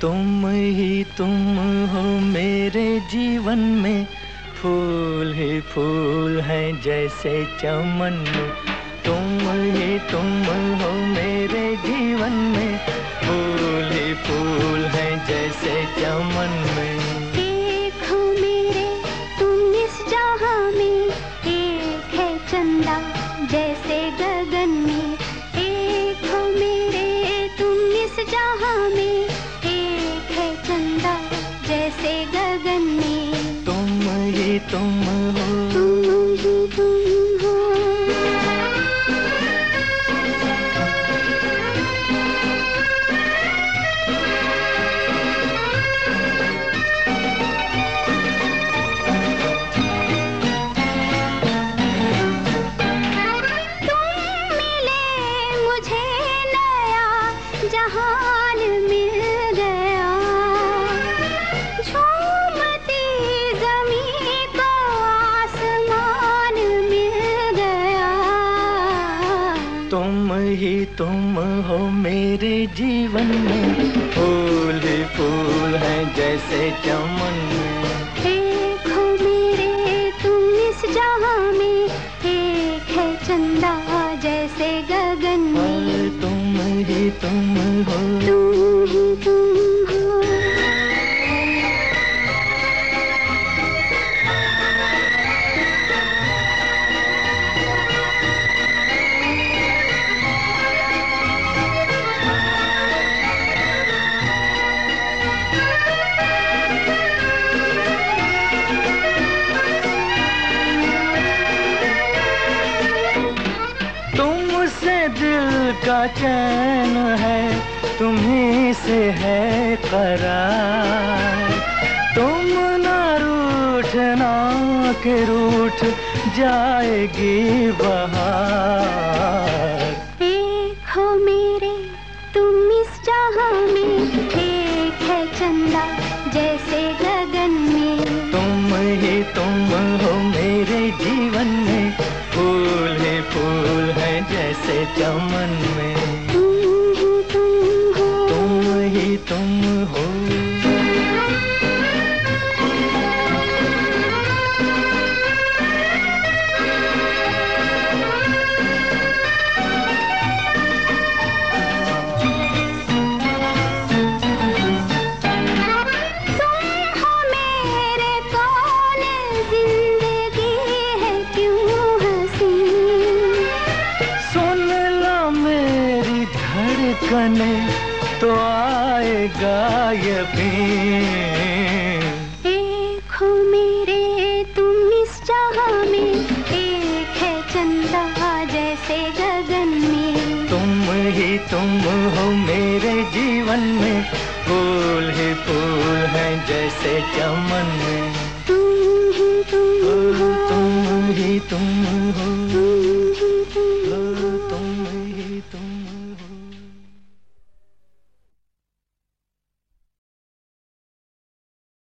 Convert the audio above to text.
तुम ही तुम हो मेरे जीवन में। फूल ही फूल है जैसे चमन। में तुम ही तुम हो मेरे गगन में। तुम ही तुम हो तुम ही तुम हो मेरे जीवन में। फूल ही फूल है जैसे चमन। में देखो मेरे तुम इस जहाँ में। एक है चंदा जैसे गगन में। तुम ही तुम हो। तुम ही तुम का चैन है तुम्हें से है करार। तुम ना रूठना के रूठ जाएगी बहार। जैसे चमन में। तुम ही तुम हो। धड़कने तो आएगा यकीन एक हो मेरे तुम इस जहाँ में एक है चंदा जैसे गगन में। तुम ही तुम हो मेरे जीवन में फूल ही फूल है जैसे चमन में।